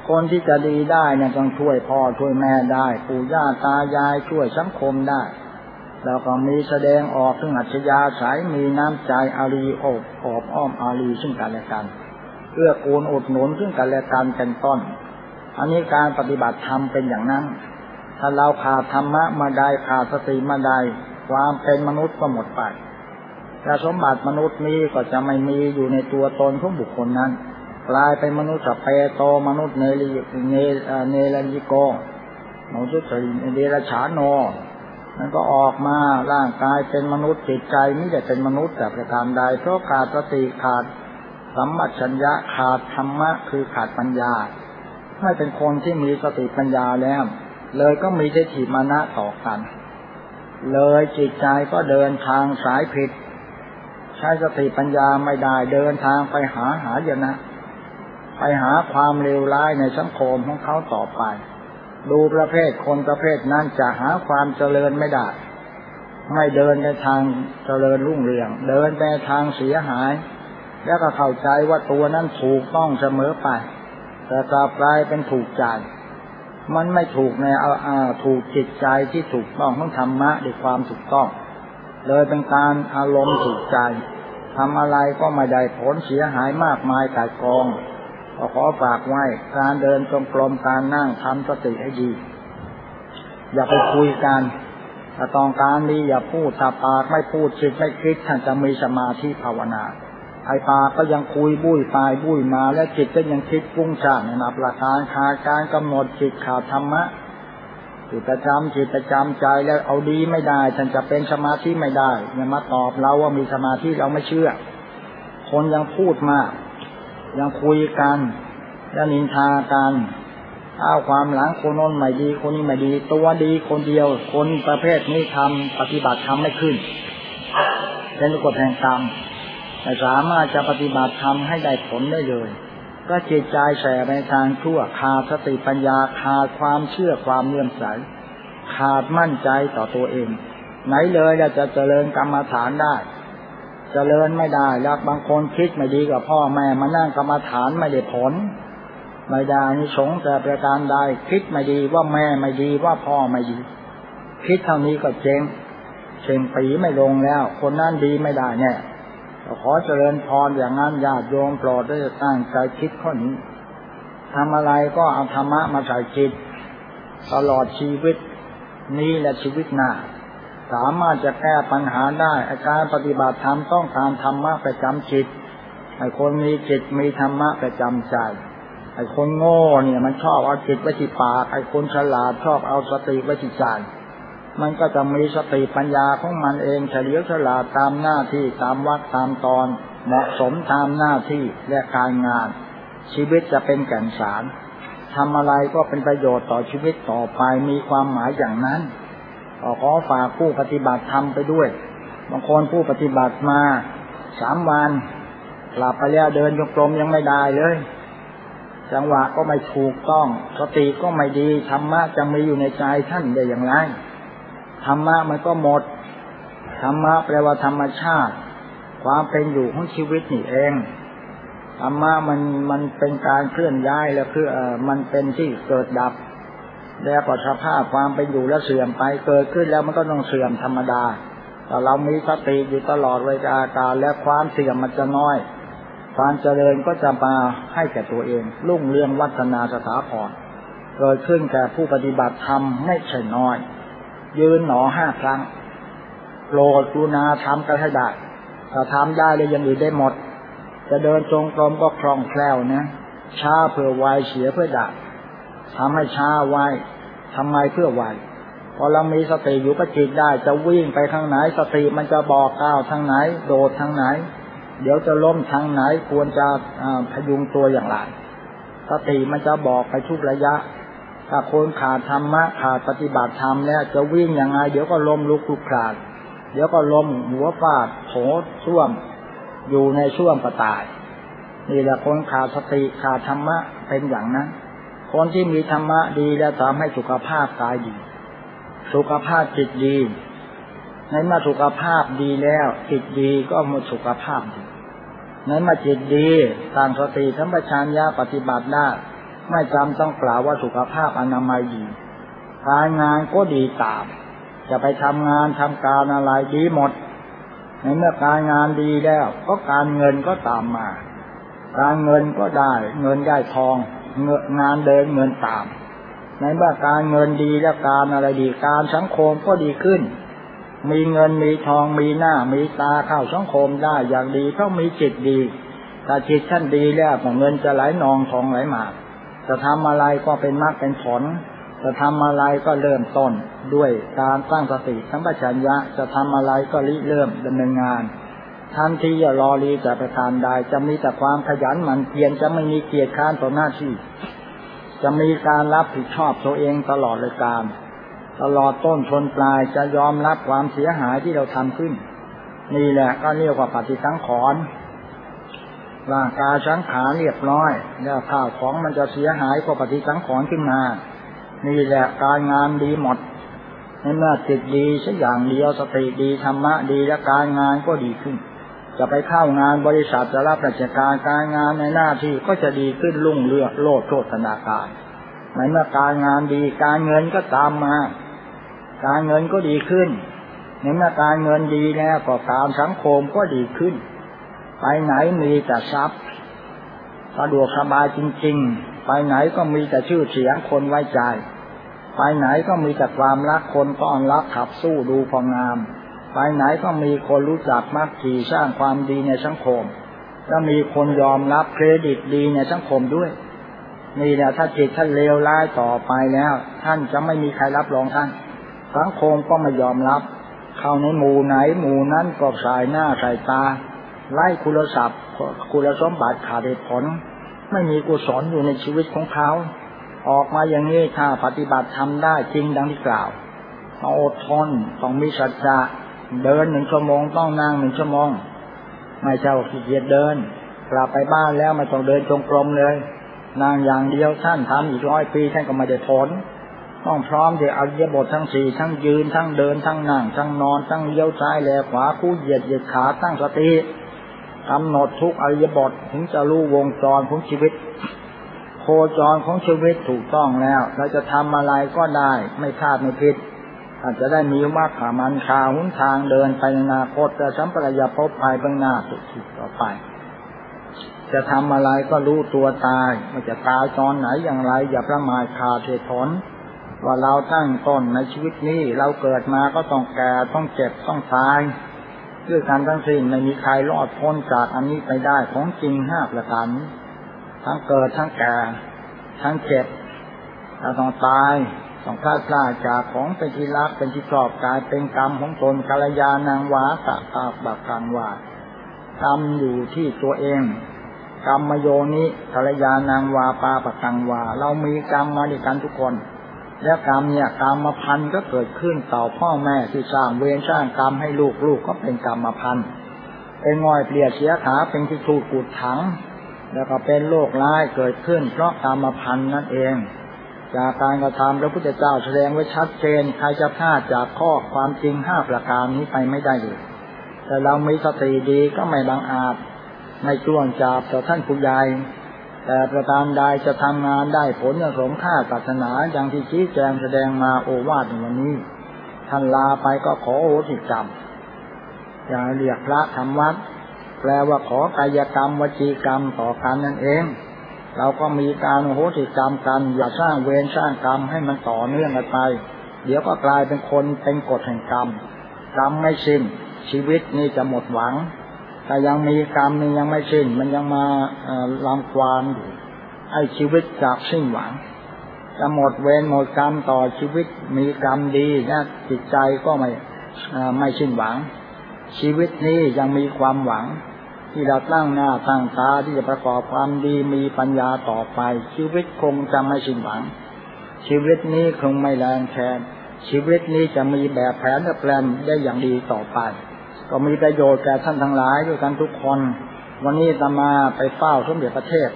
คนที่จะดีได้เนี่ยต้องช่วยพ่อช่วยแม่ได้ ปู่ย่าตายายช่วยสังคมได้ แล้วก็มีแสดงออกถึงอัจฉริยะสายมีน้ำใจอารีอบอบอ้อมอารีซึ่งกันและกัน เพื่อกูลอุดหนุนซึ่งกันและกันเป็นต้น อันนี้การปฏิบัติธรรมเป็นอย่างนั้น ถ้าเราขาดธรรมะมาได้ขาดสติมาได้ความเป็นมนุษย์ก็หมดไปแต่สมบัติมนุษย์นี้ก็จะไม่มีอยู่ในตัวตนของบุคคลนั้น กลายเป็นมนุษย์สเปโตมนุษย์เนลิเนเนลยิโกมนุษย์เดรฉานโนมันก็ออกมาร่างกายเป็นมนุษย์จิตใจไม่ได้เป็นมนุษย์แต่ประการใดเพราะขาดสติขาด สัมมัชัญญะขาดธรรมะคือขาดปัญญา ให้เป็นคนที่มีสติปัญญาแล้ว เลยก็มีทิฏฐิมานะต่อกัน เลยจิตใจก็เดินทางสายผิด ใช้สติปัญญาไม่ได้เดินทางไปหาหายนะ ไปหาความเลวร้ายในสังคมของเขาต่อไป ดูประเภทคนประเภทนั้นจะหาความเจริญไม่ได้ ไม่เดินในทางเจริญรุ่งเรือง เดินในทางเสียหาย แล้วก็เข้าใจว่าตัวนั้นถูกต้องเสมอไป แต่กลับกลายเป็นถูกใจ มันไม่ถูกในเอาอาถูกจิตใจที่ถูกต้องของธรรมะด้วยความถูกต้อง เลยเป็นการอารมณ์ถูกใจทำอะไรก็ไม่ได้ผลเสียหายมากมายกายกองก็ขอฝากไว้การเดินจงกรมการนั่งทำสติให้ดี อย่าไปคุยกันถ้าต้องการดีอย่าพูดตาปากไม่พูดจิตไม่คิดท่านจะมีสมาธิภาวนา ไอปากก็ยังคุยบุ้ยปายบุ้ยมา และจิตก็ยังคิดฟุ้งซ่านในนับหลักการขาการกำหนดจิตขาดธรรมะจิตประจำจิตประจำใจแล้วเอาดีไม่ได้ท่านจะเป็นสมาธิไม่ได้อย่ามาตอบเราว่ามีสมาธิเราไม่เชื่อ คนยังพูดมาก ยังคุยกันแล้วนินทากันเอาความหลังคนน้นไม่ดี คนนี้ไม่ดี ตัวดีคนเดียว คนประเภทนี้ทำปฏิบัติทำไม่ขึ้นเป็นกฎแห่งกรรม ไม่สามารถจะปฏิบัติทำให้ได้ผลได้เลย ก็จิตใจแสในทางชั่วขาดสติปัญญาขาดความเชื่อความเลื่อมใส ขาดมั่นใจต่อตัวเอง ไหนเลยจะเจริญกรรมฐานได้เจริญไม่ได้แล้วบางคนคิดไม่ดีกับพ่อแม่มานั่งกรรมฐานไม่ได้ผล ไม่ได้นิสงแต่ประการใดคิดไม่ดีว่าแม่ไม่ดีว่าพ่อไม่ดี คิดเท่านี้ก็เจงเชิงปีไม่ลงแล้ว คนนั้นดีไม่ได้เนี่ย ขอเจริญพรอย่างนั้นญาติโยมโปรดได้ตั้งใจคิดข้อนี้ทำอะไรก็เอาธรรมะมาใส่จิต ตลอดชีวิตนี้และชีวิตหน้า สามารถจะแก้ปัญหาได้อาการปฏิบัติธรรมต้องการธรรมะประจำจิตไอ้คนมีจิตมีธรรมะประจำใจไอ้คนโง่เนี่ยมันชอบเอาจิตไว้ที่ปากไอ้คนฉลาดชอบเอาสติไว้ที่ใจ มันก็จะมีสติปัญญาของมันเองเฉลียวฉลาดตามหน้าที่ตามวัดตามตอน เหมาะสมตามหน้าที่และการงาน ชีวิตจะเป็นแก่นสารทำอะไรก็เป็นประโยชน์ต่อชีวิตต่อไปมีความหมายอย่างนั้นขอฝากผู้ปฏิบัติทำไปด้วย บางคนผู้ปฏิบัติมาสามวันหลับไปแล้วเดินโยกลมยังไม่ได้เลย จังหวะก็ไม่ถูกต้อง สติก็ไม่ดีธรรมะจะมีอยู่ในใจท่านได้อย่างไร ธรรมะมันก็หมด ธรรมะแปลว่าธรรมชาติ ความเป็นอยู่ของชีวิตนี่เองธรรมะมันมันเป็นการเคลื่อนย้ายแล้วคือเออมันเป็นที่เกิดดับ แล้วก็สภาพความเป็นอยู่แล้วเสื่อมไปเกิดขึ้นแล้วมันก็ต้องเสื่อมธรรมดาแต่เรามีสติอยู่ตลอดเวลาการและความเสื่อมมันจะน้อย ความเจริญก็จะมาให้แก่ตัวเองรุ่งเรืองวัฒนาสถาพรเกิดขึ้นแก่ผู้ปฏิบัติธรรมไม่ใช่น้อย ยืนหนอห้าครั้งโปรดกรุณาทำกันให้ได้ถ้าทำได้เลยยังอื่นได้หมด จะเดินจงกรมก็คล่องแคล่วนะช้าเพื่อไวเสียเพื่อดับทำให้ช้าไวทำไมเพื่อไวพอเรามีสติอยู่ก็จิตได้จะวิ่งไปทางไหน สติมันจะบอกก้าวทางไหน โดดทางไหน เดี๋ยวจะล้มทางไหนควรจะพยุงตัวอย่างไรสติมันจะบอกไปทุกระยะ ถ้าคนขาดธรรมะขาดปฏิบัติธรรมเนี่ยจะวิ่งยังไง เดี๋ยวก็ล้มลุกคลุกคลานเดี๋ยวก็ล้มหัวฟาดโถช่วม อยู่ในช่วงกระตาย นี่แหละคนขาดสติขาดธรรมะเป็นอย่างนั้น คนที่มีธรรมะดีแล้วทำให้สุขภาพกายดี สุขภาพจิตดีในเมื่อสุขภาพดีแล้วจิตดีก็มีสุขภาพดีในเมื่อจิตดีต่างสติทั้งประชัญญาปฏิบัติได้ ไม่จำต้องกล่าวว่าสุขภาพอนามัยดีการงานก็ดีตาม จะไปทำงานทำการอะไรดีหมด ในเมื่อการงานดีแล้ว ก็การเงินก็ตามมา การเงินก็ได้ เงินได้ทองเงงานเดินเงินตาม ในเมื่อการเงินดีแล้วการอะไรดีการสังคมก็ดีขึ้น มีเงินมีทองมีหน้า มีตาเข้าสังคมได้อย่างดีเพราะมีจิตดี ถ้าจิตท่านดีแล้วเงินจะไหลนองทองไหลมา จะทำอะไรก็เป็นมรรคเป็นผล จะทำอะไรก็เริ่มต้นด้วยการตั้งสติสัมปชัญญะจะทำอะไรก็ริเริ่มดำเนินงานทันทีอย่ารอรีจะประทานใดจะมีแต่ความขยันหมั่นเพียรจะไม่มีเกียรติค้านต่อหน้าที่จจะมีการรับผิดชอบตัวเองตลอดเลยการ ตลอดต้นชนปลายจะยอมรับความเสียหายที่เราทำขึ้น นี่แหละก็เรียกว่าปฏิสังขรณ์ ร่างกายสังขารเรียบร้อย แล้วข้าวของมันจะเสียหายก็ปฏิสังขรณ์ขึ้นมา นี่แหละการงานดีหมดในเมื่อจิตดีสักอย่างเดียวสติดีธรรมะดีและการงานก็ดีขึ้น จะไปเข้างานบริษัทจะรับราชการการงานในหน้าที่ก็จะดีขึ้นรุ่งเรืองโลดโชตนาการในเมื่อการงานดีการเงินก็ตามมา การเงินก็ดีขึ้นในเมื่อการเงินดีแล้วก็การสังคมก็ดีขึ้น ไปไหนมีแต่ทรัพย์สะดวกสบายจริง ๆ ไปไหนก็มีแต่ชื่อเสียงคนไว้ใจ ไปไหนก็มีแต่ความรักคนต้อนรับขับสู้ดูพองาม ไปไหนก็มีคนรู้จักมักขี่สร้างความดีในสังคมก็มีคนยอมรับเครดิตดีในสังคมด้วย นี่แหละถ้าจิตท่านเลวร้ายต่อไปแล้ว ท่านจะไม่มีใครรับรองท่าน สังคมก็ไม่ยอมรับ เข้าในหมู่ไหนหมู่นั้นก็สายหน้าสายตา ไล่คุณทรัพย์คุณสมบัติขาดเหตุผล ไม่มีกุศลอยู่ในชีวิตของเขา ออกมาอย่างนี้ถ้าปฏิบัติทำได้จริงดังที่กล่าวต้องอดทนต้องมีสัจจะเดินหนึ่งชั่วโมงต้องนั่งหนึ่งชั่วโมง ไม่เจ้าขี้เกียจเดิน กลับไปบ้านแล้วไม่ต้องเดินจงกรมเลยนั่งอย่างเดียวท่านทำอีกร้อยปีท่านก็ไม่ได้ผลต้องพร้อมเดี๋ยวเอาเยบททั้งสี่ทั้งยืนทั้งเดินทั้งนั่งทั้งนอนทั้งเลี้ยวซ้ายแลขวาคู่เหยียดเหยียดขาตั้งสติ กำหนดทุกอริยบทถึงจะรู้วงจรของชีวิต โคจรของชีวิตถูกต้องแล้ว เราจะทำอะไรก็ได้ไม่พลาดไม่ผิด อาจจะได้มีมากขามันคาหุ้นทางเดินไปในอนาคตจะสัมปรายภพภายเบื้องหน้าสุดที่ต่อไป จะทำอะไรก็รู้ตัวตายมันจะตายตอนไหนอย่างไร อย่าประมาทขาดเหตุผลว่าเราตั้งต้นในชีวิตนี้เราเกิดมาก็ต้องแก่ต้องเจ็บต้องตาย ด้วยการทั้งสิ้นไม่มีใครรอดพ้นจากอันนี้ไปได้ของจริงห้าประการนี้ทั้งเกิดทั้งแก่ทั้งเจ็บเราต้องตายต้องพลาดพลาดจากของเป็นที่รักเป็นที่ชอบกายเป็นกรรมของตนกาลยานางวาสะตาบักกังวากรรมอยู่ที่ตัวเองกรรมมโยนิกาลยานางวาปาปกังวา เรามีกรรมมาด้วยกันทุกคน แล้วกรรมเนี่ยกรรมมาพันก็เกิดขึ้นต่อพ่อแม่ที่สร้างเวรสร้างกรรมให้ลูกลูกก็เป็นกรรมมาพันเป็นง่อยเปลี่ยเสียขาเป็นที่ถูกกุดถัง แล้วก็เป็นโรคร้ายเกิดขึ้น เพราะกรรมพันธ์นั่นเอง จากการกระทำพระพุทธเจ้าแสดงไว้ชัดเจนใครจะพลาดจากข้อความจริงห้าประการนี้ไปไม่ได้เลยแต่เรามีสติดีก็ไม่บังอาจในช่วงจับต่อท่านผู้ใหญ่ แต่ประการใดจะทำงานได้ผลอย่างสมค่าศาสนาอย่างที่ชี้แจงแสดงมาโอวาทในวันนี้ ท่านลาไปก็ขอโอสิกรรม อย่าเรียกพระทำวัด แปลว่าขอกายกรรมวจีกรรมต่อกันนั่นเอง เราก็มีการโหติกรรมกัน อย่าสร้างเวรสร้างกรรมให้มันต่อเนื่องกันไป เดี๋ยวก็กลายเป็นคนเป็นกฎแห่งกรรม กรรมไม่สิ้นชีวิตนี่จะหมดหวัง แต่ยังมีกรรมนี่ยังไม่สิ้น มันยังมาลำควานอยู่ให้ชีวิตจากสิ้นหวังจะหมดเวรหมดกรรมต่อชีวิตมีกรรมดีนะจิตใจก็ไม่ไม่สิ้นหวัง ชีวิตนี้ยังมีความหวัง ที่เราตั้งหน้าตั้งตาที่จะประกอบความดีมีปัญญาต่อไป ชีวิตคงจะไม่สิ้นหวัง ชีวิตนี้คงไม่แรงแทนชีวิตนี้จะมีแบบแผนและแปลนได้อย่างดีต่อไป ก็มีประโยชน์แก่ท่านทั้งหลายด้วยกันทุกคน วันนี้จะมาไปเฝ้าสมเด็จประเทศ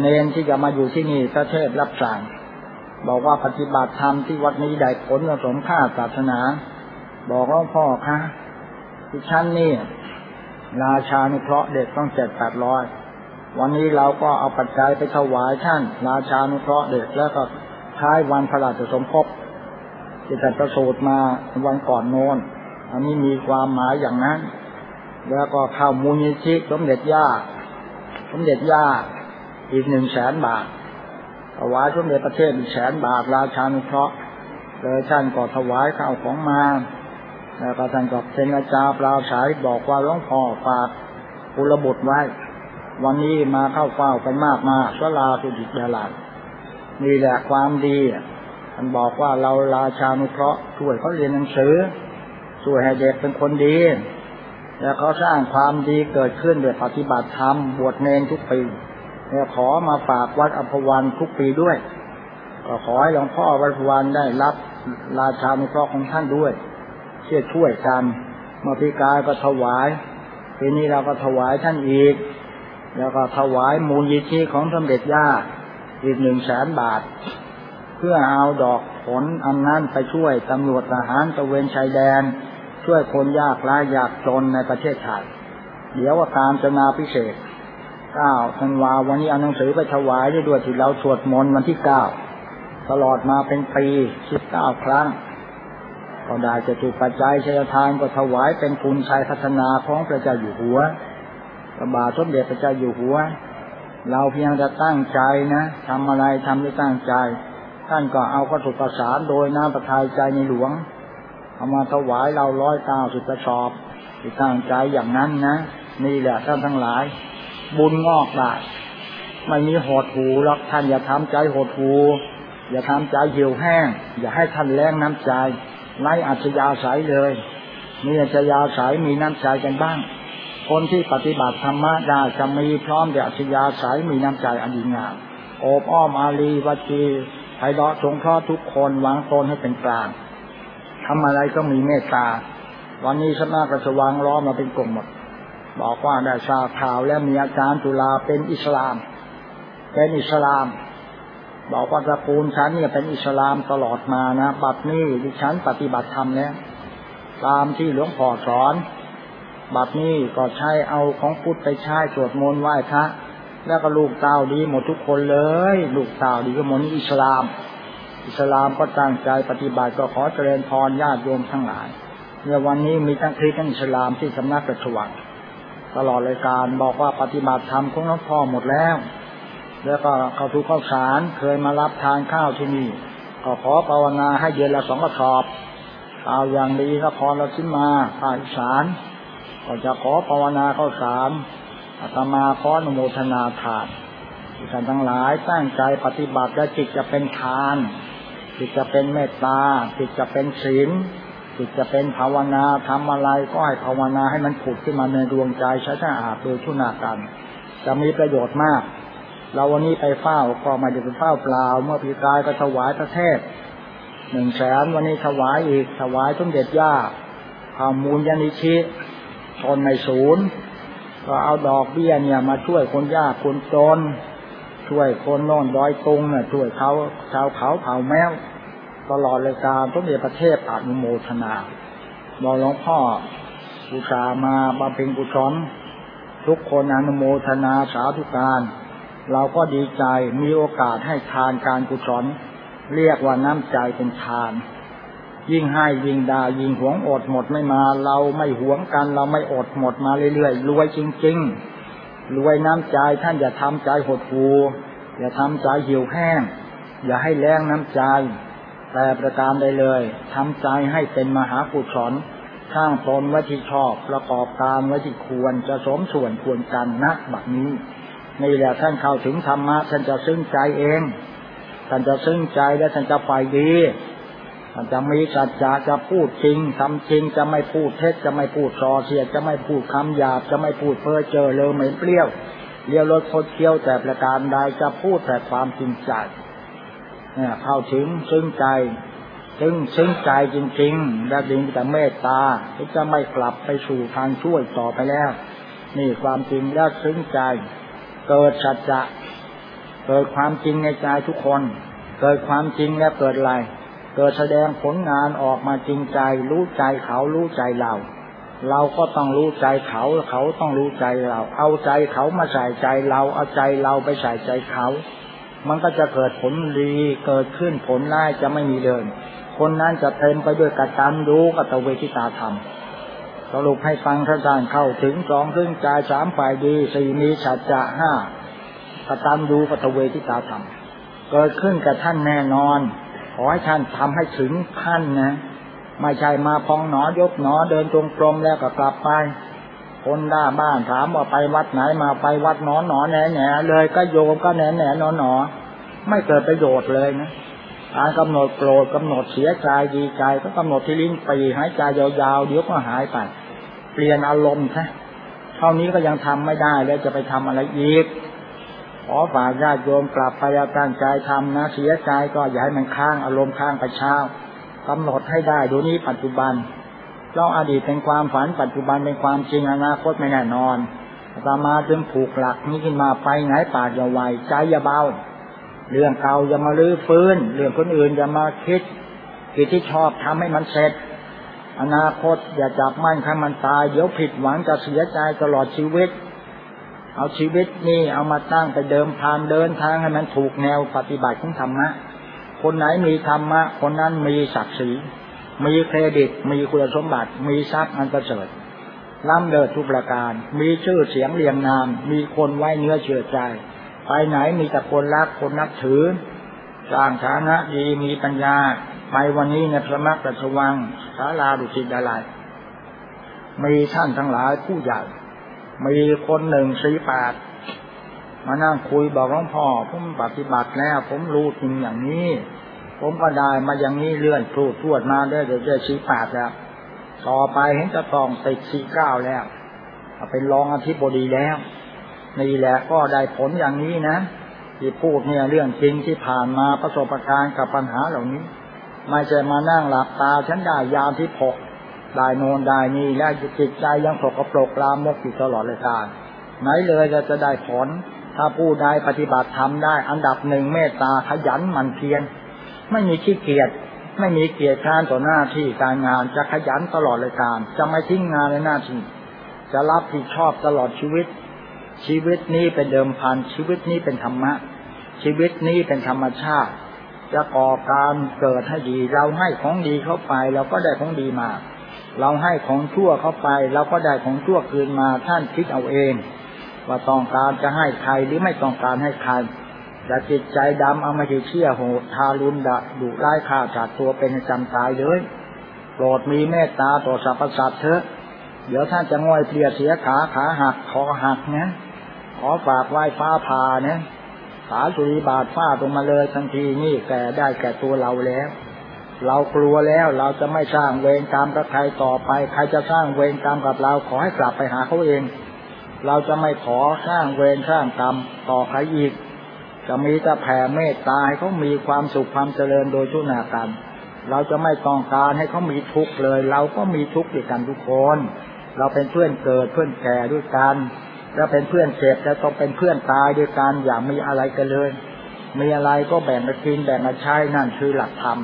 เนนที่จะมาอยู่ที่นี่พระเทศรับสั่งบอกว่าปฏิบัติธรรมที่วัดนี้ได้ผลสมค่าศาสนา บอกหลวงพ่อคะที่ชั้นนี่ราชานุเคราะห์เด็กต้องเจ็ดแปดร้อยวันนี้เราก็เอาปัจจัยไปถวายท่าน ราชานุเคราะห์เด็กแล้วก็ท้ายวันพระราชสมภพที่แต่ประสูตรมาวันก่อนโน้น อันนี้มีความหมายอย่างนั้น แล้วก็เข้ามูลนิธิสมเด็จย่าสมเด็จย่าอีกหนึ่งแสนบาทถวายสมเด็จประเทศอีกแสนบาทราชานุเคราะห์เลยท่านก็ถวายข้าวของมาแล้วก็ท่านก็เซ็นอาจารย์ปราสายบอกว่าหลวงพ่อฝากปุรบุตรไว้ วันนี้มาเข้าเฝ้ากันมากมาสลาสุจิตดาลานี่แหละความดีท่านบอกว่าเราราชานุเคราะห์ช่วยเขาเรียนหนังสือ ช่วยให้เด็กเป็นคนดี แล้วเขาสร้างความดีเกิดขึ้นโดยปฏิบัติธรรมบวชเนนทุกปีเนี่ยขอมาฝากวัดอภวันทุกปีด้วย ก็ขอให้หลวงพ่อวัดอภวันได้รับราชานุเคราะห์ของท่านด้วยเชื่อช่วยกันมื่อปีกายก็ถวายปีนี้เราก็ถวายท่านอีก แล้วก็ถวายมูลยิธิของสมเด็จย่าอีกหนึ่งแสนบาท เพื่อเอาดอกผลอันนั้นไปช่วยตำรวจทหารตะเวนชายแดน ช่วยคนยากไร้ยากจนในประเทศไทย เดี๋ยวว่าการจนาพิเศษเก้าธันวาวันนี้เอาหนังสือไปถวายได้ด้วยที่เราสวดมนต์วันที่เก้าตลอดมาเป็นปีสิบเก้าครั้งก็ได้จะถูกปัจจัยชัยทานก็ถวายเป็นคุณชัยพัฒนาของพระเจ้าอยู่หัวพระบาทสมเด็จพระเจ้าอยู่หัว เราเพียงจะตั้งใจนะทำอะไรทำด้วยตั้งใจ ท่านก็เอาวัตถุประสานโดยน้ำประทายใจในหลวง เอามาถวายเราร้อยเก้าสิบกระสอบที่ตั้งใจอย่างนั้นนะนี่แหละท่านทั้งหลาย บุญงอกได้ไม่มีหดหูหรอกท่านอย่าทำใจหดหูอย่าทำใจเหี่ยวแห้ง อย่าให้ท่านแรงน้ำใจไร้อัจฉริยะสายเลยมีอัจฉริยะสายมีน้ำใจกันบ้าง คนที่ปฏิบัติธรรมะได้จะมีพร้อมแต่อัจฉริยะสายมีน้ำใจอันดีงามโอบอ้อมอารีวจีไพเราะสงเคราะห์ทุกคนวางตนให้เป็นกลาง ทำอะไรก็มีเมตตา วันนี้สมาระสว่างล้อมมาเป็นกลุ่มหมด บอกว่าได้ทราบข่าวแล้วมีอาจารย์จุฬาเป็นอิสลาม เป็นอิสลาม บอกว่าตระกูลฉันเนี่ยเป็นอิสลามตลอดมานะบัดนี้ดิฉันปฏิบัติธรรมแล้วตามที่หลวงพ่อสอน บัดนี้ก็ใช้เอาของพุทธไปใช้สวดมนต์ไหว้พระแล้วก็ลูกเต้าดีหมดทุกคนเลย ลูกเต้าดีก็หมดอิสลาม อิสลามก็ตั้งใจปฏิบัติก็ขอเจริญพรญาติโยมทั้งหลายเนี่ยวันนี้มีทั้งคริสต์ทั้งอิสลามที่สำนักกระชวังตลอดรายการบอกว่าปฏิบัติธรรมของหลวงพ่อหมดแล้ว แล้วก็เขาทุกข้าวสารเคยมารับทานข้าวที่นี่ ก็ขอภาวนาให้เย็นละสองกระสอบเอาอย่างดีก็พรเราขึ้นมาภาคอีสานก็จะขอภาวนาข้าวสารอาตมาขออนุโมทนาทานท่านทั้งหลายตั้งใจปฏิบัติและจิตจะเป็นทาน จิตจะเป็นเมตตาจิตจะเป็นศีลจิตจะเป็นภาวนาทำอะไรก็ให้ภาวนาให้มันผุดขึ้นมาในดวงใจใช้ถ้าอาบโดยชุนากัน จะมีประโยชน์มาก เราวันนี้ไปเฝ้าก็มาจะเป็นเฝ้าเปล่า เมื่อพีกายก็ถวายพระเทศหนึ่งแสนวันนี้ถวายอีกถวายสมเด็จย่าข้ามูลยานิชิชนในศูนย์ ก็เอาดอกเบี้ยเนี่ยมาช่วยคนยากคนจนช่วยคนนอนดอยตุงเนี่ยช่วยเขาชาวเขาเผาแมว ตลอดรายการสมเด็จประเทศอนุโมทนาบอกหลวงพ่ออุชามาบำเพ็ญกุศลทุกคนอนุโมทนาสาธุการ เราก็ดีใจมีโอกาสให้ทานการกุศลเรียกว่าน้ำใจเป็นทาน ยิ่งให้ยิ่งดายิ่งหวงอดหมดไม่มา เราไม่หวงกัน เราไม่อดหมดมาเรื่อยๆรวยจริง ๆ รวยน้ำใจท่านอย่าทำใจหดหู่อย่าทำใจหิวแห้ง อย่าให้แรงน้ำใจ แต่ประการใดเลยทำใจให้เป็นมหากุศลข้างตนไว้ที่ชอบประกอบการไว้ที่ควรจะสมส่วนควรกันนะบัดนี้นี่แหละท่านเข้าถึงธรรมะท่านจะซึ้งใจเองท่านจะซึ้งใจและท่านจะไปดีท่านจะมีสัจจะจะพูดจริงทำจริงจะไม่พูดเท็จจะไม่พูดซอเสียจะไม่พูดคำหยาบจะไม่พูดเพ้อเจอเลยเหม็นเปรี้ยวเลี้ยวรถคดเคี้ยวแต่ประการใดจะพูดแต่ความจริงใจ เนี่ยเข้าถึงซึ้งใจซึ้งซึ้งใจจริงๆและดึงแต่เมตตาที่จะไม่กลับไปสู่ทางช่วยต่อไปแล้ว นี่ความจริงแล้วซึ้งใจ เกิดสัจจะ เกิดความจริงในใจทุกคน เกิดความจริงแล้วเกิดอะไรเกิดแสดงผลงานออกมาจริงใจ รู้ใจเขารู้ใจเรา เราก็ต้องรู้ใจเขาเขาต้องรู้ใจเรา เอาใจเขามาใส่ใจเราเอาใจเราไปใส่ใจเขา มันก็จะเกิดผลดีเกิดขึ้นผลร้ายจะไม่มีเดิน คนนั้นจะเต็มไปด้วยกตัญญูกตเวทิตาธรรมสรุปให้ฟังท่านเข้าถึงสองครึ่งใจสามฝ่ายดีสี่มีฉัจจะห้ากระตามดูปฐเวทิตาธรรมเกิดขึ้นกับท่านแน่นอน ขอให้ท่านทำให้ถึงท่านนะไม่ใช่มาพองหนอยกหนอเดินตรงกลมแล้วก็กลับไป คนหน้าบ้านถามว่าไปวัดไหนมาไปวัดหนอหนอแหน่แหน่เลยก็โยมก็แหน่แหน่หนอหนอไม่เกิดประโยชน์เลยนะการกำหนดโกรธกำหนดเสียใจดีใจก็กำหนดที่ลิ้นปีหายใจยาวๆเดี๋ยวก็หายไปเปลี่ยนอารมณ์ซะเท่านี้ก็ยังทำไม่ได้แล้วจะไปทำอะไรอีกขอฝากญาติโยมกลับไปตั้งใจทำนะเสียใจก็อย่าให้มันค้างอารมณ์ค้างไปเช้ากำหนดให้ได้ดูนี้ปัจจุบัน เราอดีตเป็นความฝันปัจจุบันเป็นความจริงอนาคตไม่แน่นอนตามาจึงผูกหลักนี้ขึ้นมาไปไหนปาดอย่าไวใจอย่าเบา เรื่องเก่าอย่ามาลื้อฟื้น เรื่องคนอื่นอย่ามาคิดกิจที่ชอบทำให้มันเสร็จ อนาคตอย่าจับมั่นข้างมันตายเดี๋ยวผิดหวังจะเสียใจตลอดชีวิต เอาชีวิตนี่เอามาตั้งไปเดิมทางเดินทางให้มันถูกแนวปฏิบัติของธรรมะคนไหนมีธรรมะคนนั้นมีศักดิ์ศรี มีเครดิต มีคุณสมบัติ มีทรัพย์อันประเสริฐล้ำเลิศทุกประการ มีชื่อเสียงเรียงนาม มีคนไว้เนื้อเชื่อใจ ไปไหนมีแต่คนรักคนนับถือ สร้างฐานะดีมีปัญญา ไปวันนี้ในพระมักระชวังศาลาดุสิตดาลัยมีท่านทั้งหลายผู้ใหญ่ มีคนหนึ่งสีแปดมานั่งคุยบอกหลวงพ่อผมปฏิบัติแล้ว ผมรู้จริงอย่างนี้ ผมก็ได้มาอย่างนี้เลื่อนพูดทวดมาได้เดี๋ยวจะสีแปดแล้ว ต่อไปเห็นจะต้องติดสี่เก้าแล้วเป็นรองอธิบดีแล้วนี่แหละก็ได้ผลอย่างนี้นะที่พูดเนี่ยเรื่องจริงที่ผ่านมาประสบการณ์กับปัญหาเหล่านี้ ไม่ใช่มานั่งหลับตาฉันได้ยามที่พกได้โนนได้นี่และจิตใจยังสกปรกลามกอยู่ตลอดเลยการไหนเลยจะจะได้ผล ถ้าผู้ใดปฏิบัติทำได้ อันดับหนึ่งเมตตาขยันหมั่นเพียร ไม่มีขี้เกียจไม่มีเกียรติค้านต่อหน้าที่การงานจะขยันตลอดเลยการ จะไม่ทิ้งงานในหน้าที่ จะรับผิดชอบตลอดชีวิต ชีวิตนี้เป็นเดิมพันชีวิตนี้เป็นธรรมะ ชีวิตนี้เป็นธรรมชาติ จะก่อการเกิดให้ดี เราให้ของดีเข้าไปเราก็ได้ของดีมา เราให้ของชั่วเข้าไปเราก็ได้ของชั่วคืนมาท่านคิดเอาเอง ว่าต้องการจะให้ใครหรือไม่ต้องการให้ใคร แต่จิตใจดำเอามาเชี่ยโหดทารุณดะดุร้ายฆ่าจัดตัวเป็นจำตายเลยโปรดมีเมตตาต่อสรรพสัตว์เถอะ เดี๋ยวท่านจะง่อยเปลี่ยเสียขาขาหักคอหักนะขอฝากไหว้ฟ้าพาเนี่ยขาสุริบาทฟ้าตรงมาเลยทันทีนี่แก่ได้แก่ตัวเราแล้ว เรากลัวแล้วเราจะไม่สร้างเวรกรรมกับใครต่อไป ใครจะสร้างเวรกรรมกับเราขอให้กลับไปหาเขาเอง เราจะไม่ขอสร้างเวรสร้างกรรมต่อใครอีก จะมีแต่แผ่เมตตาให้เขามีความสุขความเจริญโดยทุนากันเราจะไม่ต้องการให้เขามีทุกข์เลย เราก็มีทุกข์ด้วยกันทุกคน เราเป็นเพื่อนเกิดเพื่อนแก่ด้วยกันแล้วเป็นเพื่อนเจ็บแล้วต้องเป็นเพื่อนตายด้วยกันอย่ามีอะไรกันเลย มีอะไรก็แบ่งมากินแบ่งมาใช้นั่นคือหลักธรรม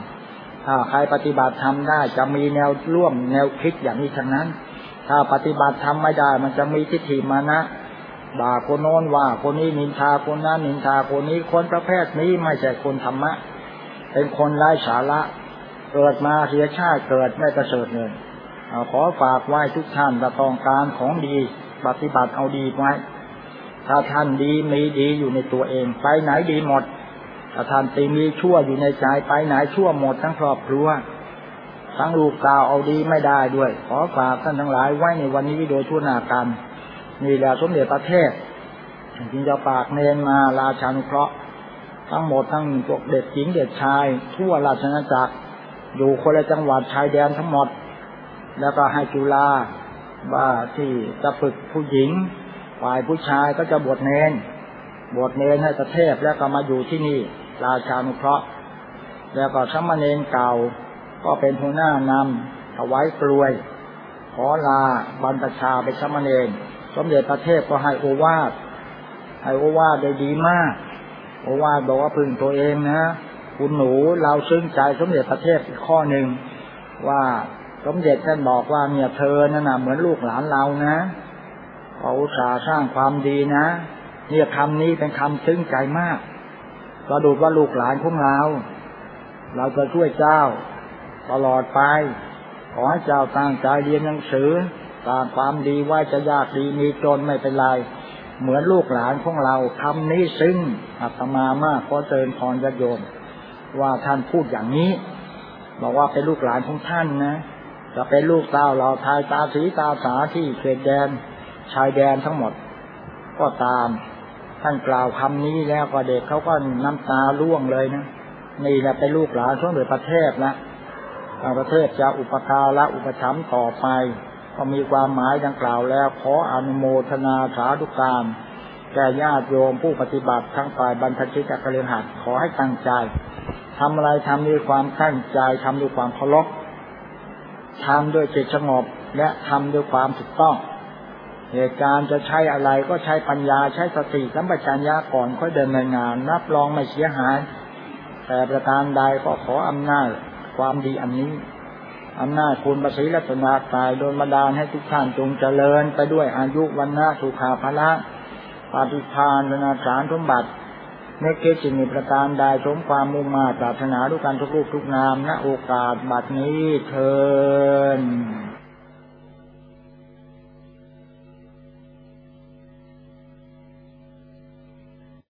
ถ้าใครปฏิบัติทำได้จะมีแนวร่วมแนวคิดอย่างนี้ทั้งนั้น ถ้าปฏิบัติทำไม่ได้ มันจะมีทิฏฐิมานะ ด่าคนโน้นว่าคนนี้นินทาคนนั้นนินทาคนนี้คนประเภทนี้ไม่ใช่คนธรรมะ เป็นคนไร้สาระ เกิดมาเสียชาติเกิดไม่ประเสริฐเลยขอฝากไว้ทุกท่านประตองการของดีปฏิบัติเอาดีไว้ ถ้าท่านดีมีดีอยู่ในตัวเอง ไปไหนดีหมดถ้าท่านตีมีชั่วอยู่ในใจไปไหนชั่วหมดทั้งครอบครัวทั้งลูกสาวเอาดีไม่ได้ด้วย ขอฝากท่านทั้งหลายไว้ในวันนี้โดยทั่วนากัน นี่แหละสมเด็จประเทศจึงจะปากเนนมาราชานุเคราะห์ทั้งหมดทั้งพวกเด็กหญิงเด็กชาย ทั่วราชอาณาจักร อยู่คนละจังหวัดชายแดนทั้งหมด แล้วก็ให้จุฬาว่าที่จะฝึกผู้หญิงฝ่ายผู้ชายก็จะบวชเนน บวชเนนให้ประเทศแล้วก็มาอยู่ที่นี่ ราชานุเคราะห์ แล้วก็สมณเณรเก่า ก็เป็นหัวหน้านำถวายกลวย ขอลาบรรพชาไปสมณเณร สมเด็จพระเทพก็ให้โอวาทให้โอวาทได้ดีมาก โอวาทบอกว่าพึงตัวเองนะคุณหนูเราซึ้งใจสมเด็จพระเทพอีกข้อหนึ่งว่าสมเด็จท่านบอกว่าเนี่ยเธอนั่นนะเหมือนลูกหลานเรานะเขาสาสร้างความดีนะ เนี่ยคำนี้เป็นคำซึ้งใจมากกระดูว่าลูกหลานของเรา เราจะช่วยเจ้า ตลอดไป ขอให้เจ้าตั้งใจเรียนหนังสือ ตามความดีว่าจะยากดีมีจนไม่เป็นไร เหมือนลูกหลานของเราคำนี้ซึ่งอัตมามากขอเจริญพรญาโยม ว่าท่านพูดอย่างนี้ บอกว่าเป็นลูกหลานของท่านนะ จะเป็นลูกเต้าเราทายตาสีตาสาที่เขตแดน ชายแดนทั้งหมด ก็ตามท่านกล่าวคำนี้แล้วก็เด็กเขาก็น้ำตาร่วงเลยนะนี่แหละเป็นลูกหลานช่วงเดือประเทศนะประเทศจะอุปการะอุปถัมภ์ต่อไป ก็มีความหมายดังกล่าวแล้ว ขออนุโมทนาสาธุการแก่ญาติโยมผู้ปฏิบัติทั้งฝ่ายบรรพชิตกเรียนหัดขอให้ตั้งใจทำอะไรทำด้วยความตั้งใจทำด้วยความเคารพทำด้วยจิตสงบและทำด้วยความถูกต้อง เหตุการณ์จะใช้อะไรก็ใช้ปัญญาใช้สติสัมปชัญญะก่อนค่อยเดินในงาน รับรองไม่เสียหาย แต่ประการใดก็ขออำนาจความดีอันนี้ อำนาจคุณประสิรัตนาตายโดนบันดาลให้ทุกท่านจงเจริญ ไปด้วยอายุวันนาสุขาภละปฏิภาณนาสารสมบัติในเกจิมีประการใดสมความมุ่งมาปรารถนาด้วยการทุกรูปทุกนามณโอกาสบัดนี้เทิน